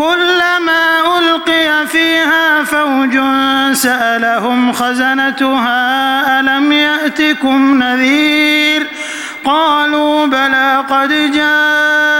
كلما ألقي فيها فوج سألهم خزنتها ألم يأتكم نذير؟ قالوا بلى قد نذير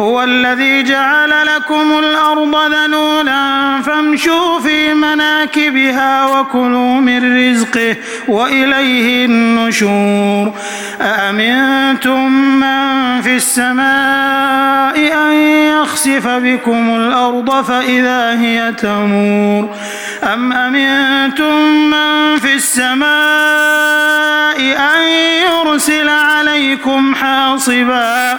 هو الذي جعل لكم الأرض ذنولا فامشوا في مناكبها وكلوا من رزقه وإليه النشور. أأمنتم من في السماء أن يخسف بكم الأرض فإذا هي تمور؟ أم أمنتم من في السماء أن يرسل عليكم حاصبا؟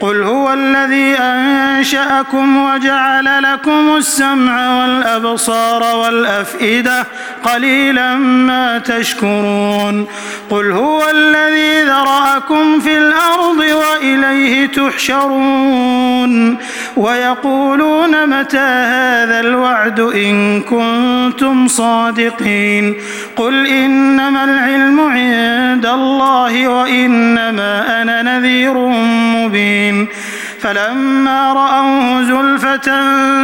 قل هو الذي أنشأكم وجعل لكم السمع والأبصار والأفئدة قليلا ما تشكرون قل هو الذي ذرأكم في الأرض وإليه تحشرون ويقولون متى هذا الوعد إن كنتم صادقين قل إنما العلم عند الله وإنما أنا نذير مبين فلما رأوه زلفة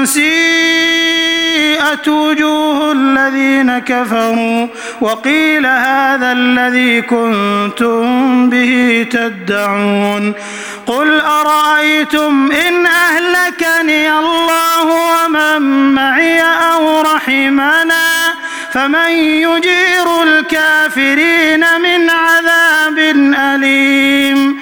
سيئت وجوه الذين كفروا وقيل هذا الذي كنتم به تدعون. قل أرأيتم إن أهلكني الله ومن معي أو رحمنا؟ فمن يجير الكافرين من عذاب أليم.